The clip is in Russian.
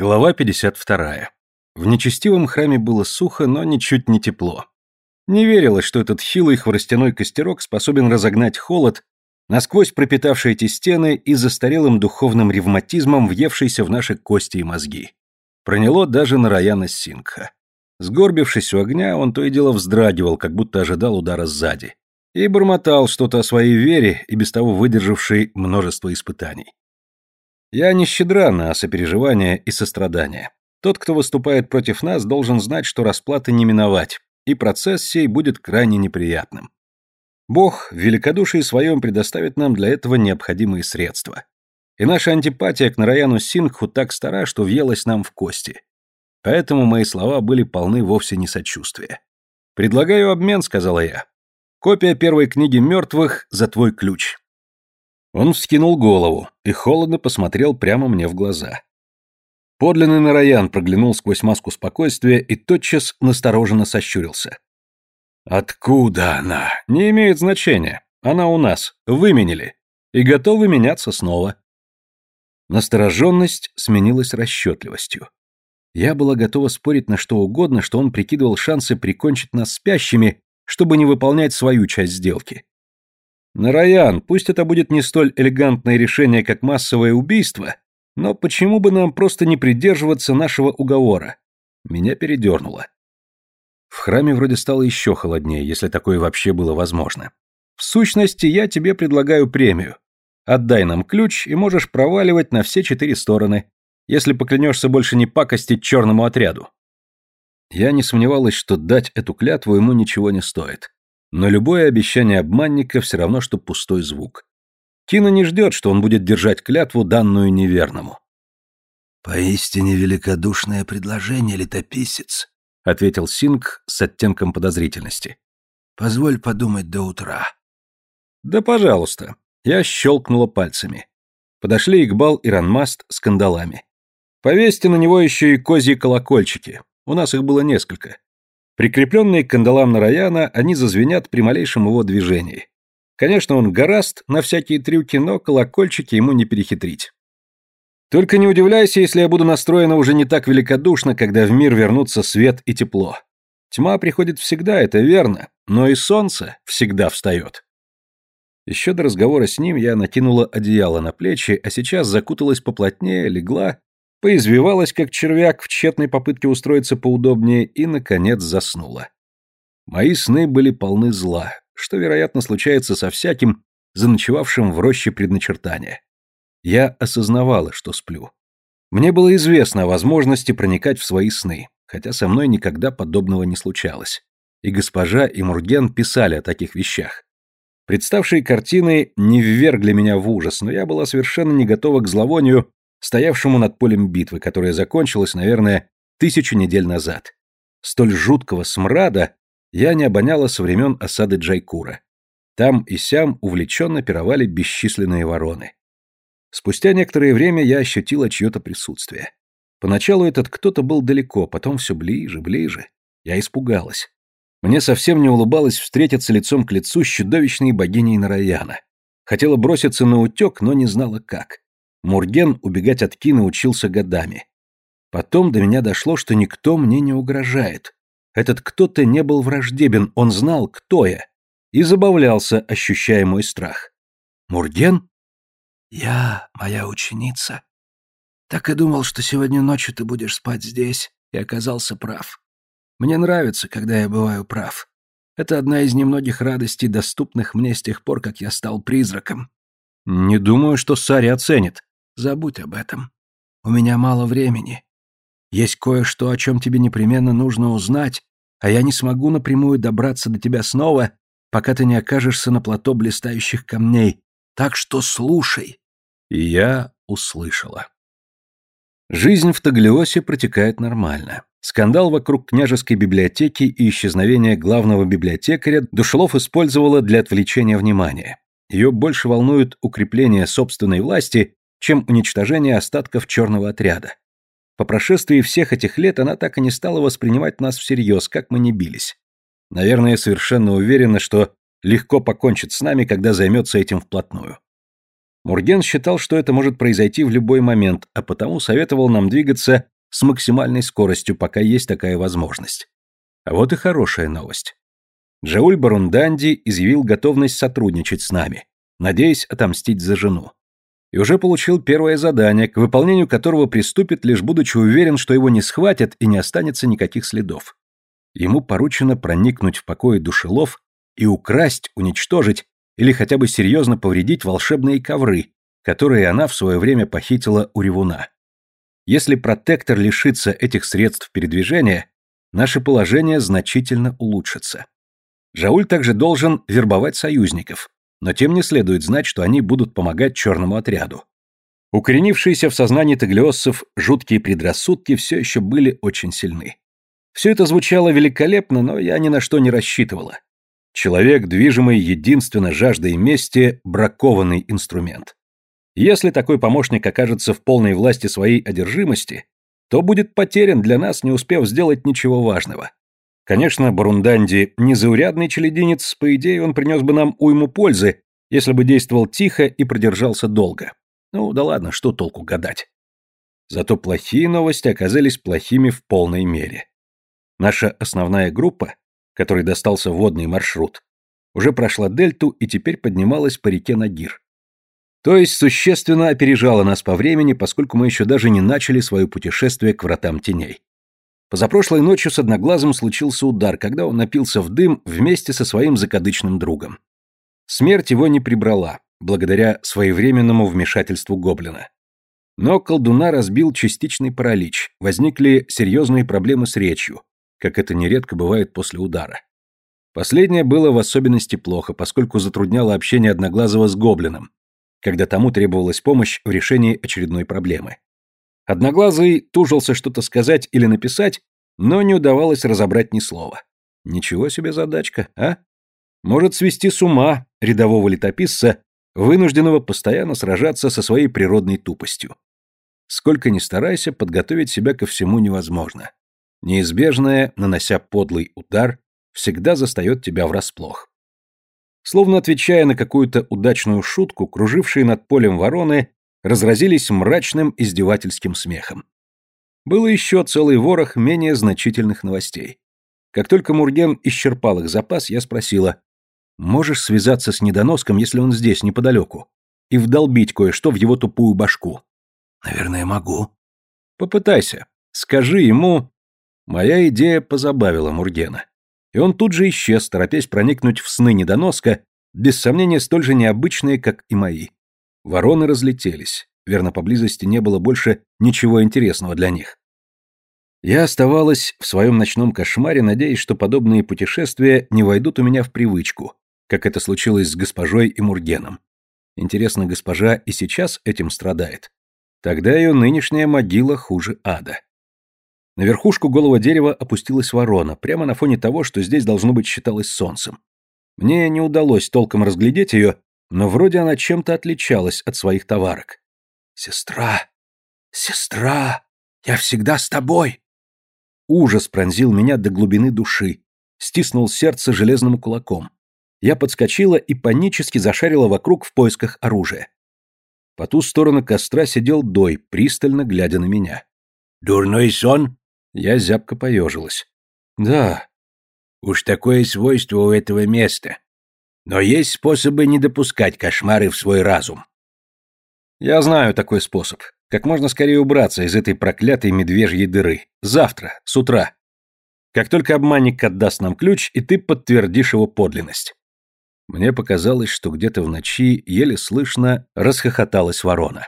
Глава 52. В нечестивом храме было сухо, но ничуть не тепло. Не верилось, что этот хилый хворостяной костерок способен разогнать холод, насквозь пропитавший эти стены и застарелым духовным ревматизмом, въевшийся в наши кости и мозги. Проняло даже на Раяна Сингха. Сгорбившись у огня, он то и дело вздрагивал, как будто ожидал удара сзади. И бормотал что-то о своей вере и без того выдержавшей множество испытаний. Я не щедра на сопереживание и сострадание. Тот, кто выступает против нас, должен знать, что расплаты не миновать, и процесс сей будет крайне неприятным. Бог в великодушии своем предоставит нам для этого необходимые средства. И наша антипатия к Нараяну Сингху так стара, что въелась нам в кости. Поэтому мои слова были полны вовсе не сочувствия. «Предлагаю обмен», — сказала я. «Копия первой книги мертвых за твой ключ. Он вскинул голову и холодно посмотрел прямо мне в глаза. Подлинный Нараян проглянул сквозь маску спокойствия и тотчас настороженно сощурился. «Откуда она? Не имеет значения. Она у нас. Выменили. И готовы меняться снова». Настороженность сменилась расчетливостью. Я была готова спорить на что угодно, что он прикидывал шансы прикончить нас спящими, чтобы не выполнять свою часть сделки. Нараян, пусть это будет не столь элегантное решение, как массовое убийство, но почему бы нам просто не придерживаться нашего уговора? Меня передернуло. В храме вроде стало еще холоднее, если такое вообще было возможно. В сущности, я тебе предлагаю премию. Отдай нам ключ, и можешь проваливать на все четыре стороны, если поклянешься больше не пакостить черному отряду. Я не сомневалась, что дать эту клятву ему ничего не стоит. Но любое обещание обманника все равно, что пустой звук. Тина не ждет, что он будет держать клятву, данную неверному. «Поистине великодушное предложение, летописец», — ответил Синг с оттенком подозрительности. «Позволь подумать до утра». «Да, пожалуйста». Я щелкнула пальцами. Подошли Игбал и Ранмаст с кандалами. Повесьте на него еще и козьи колокольчики. У нас их было несколько. Прикрепленные к кандалам Нараяна, они зазвенят при малейшем его движении. Конечно, он гораст на всякие трюки, но колокольчики ему не перехитрить. Только не удивляйся, если я буду настроена уже не так великодушно, когда в мир вернутся свет и тепло. Тьма приходит всегда, это верно, но и солнце всегда встает. Еще до разговора с ним я накинула одеяло на плечи, а сейчас закуталась поплотнее, легла поизвивалась, как червяк, в тщетной попытке устроиться поудобнее и, наконец, заснула. Мои сны были полны зла, что, вероятно, случается со всяким, заночевавшим в роще предначертания. Я осознавала, что сплю. Мне было известно о возможности проникать в свои сны, хотя со мной никогда подобного не случалось. И госпожа, и Мурген писали о таких вещах. Представшие картины не ввергли меня в ужас, но я была совершенно не готова к зловонию, стоявшему над полем битвы, которая закончилась, наверное, тысячу недель назад. Столь жуткого смрада я не обоняла со времен осады Джайкура. Там и сям увлеченно пировали бесчисленные вороны. Спустя некоторое время я ощутила чье-то присутствие. Поначалу этот кто-то был далеко, потом все ближе, ближе. Я испугалась. Мне совсем не улыбалось встретиться лицом к лицу с чудовищной богиней Нараяна. Хотела броситься на утек, но не знала как. Мурген убегать от Ки научился годами. Потом до меня дошло, что никто мне не угрожает. Этот кто-то не был враждебен, он знал, кто я. И забавлялся, ощущая мой страх. «Мурген?» «Я моя ученица. Так и думал, что сегодня ночью ты будешь спать здесь, и оказался прав. Мне нравится, когда я бываю прав. Это одна из немногих радостей, доступных мне с тех пор, как я стал призраком». «Не думаю, что Сари оценит». Забудь об этом. У меня мало времени. Есть кое-что, о чем тебе непременно нужно узнать, а я не смогу напрямую добраться до тебя снова, пока ты не окажешься на плато блистающих камней. Так что слушай. И я услышала. Жизнь в Таглиосе протекает нормально. Скандал вокруг княжеской библиотеки и исчезновение главного библиотекаря Душелов использовала для отвлечения внимания. Ее больше волнует укрепление собственной власти чем уничтожение остатков черного отряда. По прошествии всех этих лет она так и не стала воспринимать нас всерьез, как мы не бились. Наверное, совершенно уверена, что легко покончит с нами, когда займется этим вплотную. Мурген считал, что это может произойти в любой момент, а потому советовал нам двигаться с максимальной скоростью, пока есть такая возможность. А вот и хорошая новость. Джауль Барунданди изъявил готовность сотрудничать с нами, надеясь отомстить за жену. И уже получил первое задание, к выполнению которого приступит, лишь будучи уверен, что его не схватят и не останется никаких следов. Ему поручено проникнуть в покои душелов и украсть, уничтожить или хотя бы серьезно повредить волшебные ковры, которые она в свое время похитила у ревуна. Если протектор лишится этих средств передвижения, наше положение значительно улучшится. Жауль также должен вербовать союзников, но тем не следует знать, что они будут помогать черному отряду. Укоренившиеся в сознании таглиоссов жуткие предрассудки все еще были очень сильны. Все это звучало великолепно, но я ни на что не рассчитывала. Человек, движимый единственно жаждой мести, бракованный инструмент. Если такой помощник окажется в полной власти своей одержимости, то будет потерян для нас, не успев сделать ничего важного. Конечно, Барунданди незаурядный челединец, по идее он принес бы нам уйму пользы, если бы действовал тихо и продержался долго. Ну да ладно, что толку гадать. Зато плохие новости оказались плохими в полной мере. Наша основная группа, которой достался водный маршрут, уже прошла дельту и теперь поднималась по реке Нагир. То есть существенно опережала нас по времени, поскольку мы еще даже не начали свое путешествие к вратам теней. Позапрошлой ночью с Одноглазым случился удар, когда он напился в дым вместе со своим закадычным другом. Смерть его не прибрала, благодаря своевременному вмешательству гоблина. Но колдуна разбил частичный паралич, возникли серьезные проблемы с речью, как это нередко бывает после удара. Последнее было в особенности плохо, поскольку затрудняло общение Одноглазого с гоблином, когда тому требовалась помощь в решении очередной проблемы. Одноглазый тужился что-то сказать или написать, но не удавалось разобрать ни слова. Ничего себе задачка, а? Может свести с ума рядового летописца, вынужденного постоянно сражаться со своей природной тупостью. Сколько ни старайся, подготовить себя ко всему невозможно. Неизбежное, нанося подлый удар, всегда застает тебя врасплох. Словно отвечая на какую-то удачную шутку, кружившие над полем вороны разразились мрачным издевательским смехом. Было еще целый ворох менее значительных новостей. Как только Мурген исчерпал их запас, я спросила, «Можешь связаться с недоноском, если он здесь, неподалеку, и вдолбить кое-что в его тупую башку?» «Наверное, могу». «Попытайся. Скажи ему...» Моя идея позабавила Мургена и он тут же исчез, торопясь проникнуть в сны недоноска, без сомнения столь же необычные, как и мои. Вороны разлетелись, верно, поблизости не было больше ничего интересного для них. Я оставалась в своем ночном кошмаре, надеясь, что подобные путешествия не войдут у меня в привычку, как это случилось с госпожой и Мургеном. Интересно, госпожа и сейчас этим страдает? Тогда ее нынешняя могила хуже ада. На верхушку голого дерева опустилась ворона, прямо на фоне того, что здесь должно быть считалось солнцем. Мне не удалось толком разглядеть ее, но вроде она чем-то отличалась от своих товарок. «Сестра! Сестра! Я всегда с тобой!» Ужас пронзил меня до глубины души, стиснул сердце железным кулаком. Я подскочила и панически зашарила вокруг в поисках оружия. По ту сторону костра сидел Дой, пристально глядя на меня. «Дурной сон?» Я зябко поежилась. Да. Уж такое свойство у этого места. Но есть способы не допускать кошмары в свой разум. Я знаю такой способ. Как можно скорее убраться из этой проклятой медвежьей дыры. Завтра, с утра. Как только обманник отдаст нам ключ, и ты подтвердишь его подлинность. Мне показалось, что где-то в ночи еле слышно расхохоталась ворона.